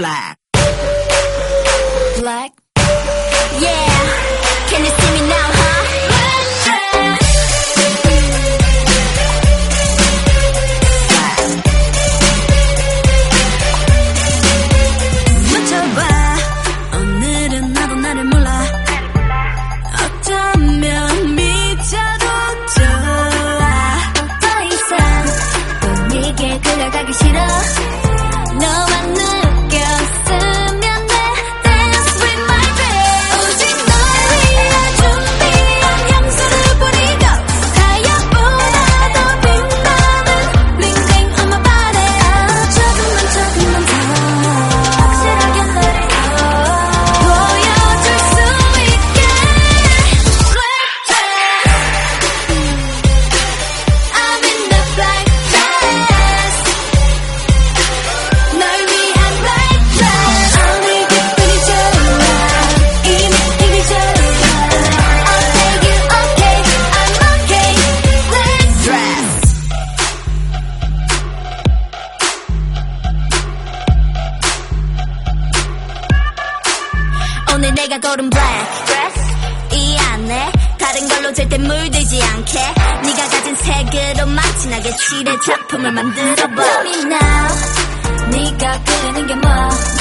fly. Black. Yeah. 오늘 내가 고른 black dress 이 안에 다른 걸로 절대 물들지 않게. 네가 가진 색으로 마치나게 칠해 작품을 만들어봐. Tell me now 네가 그리는 게뭐?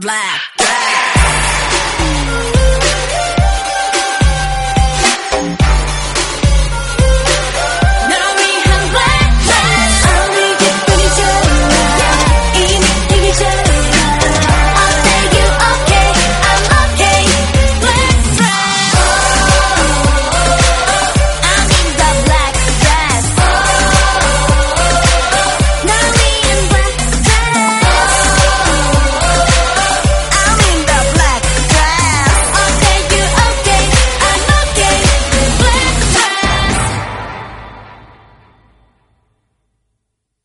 black, black.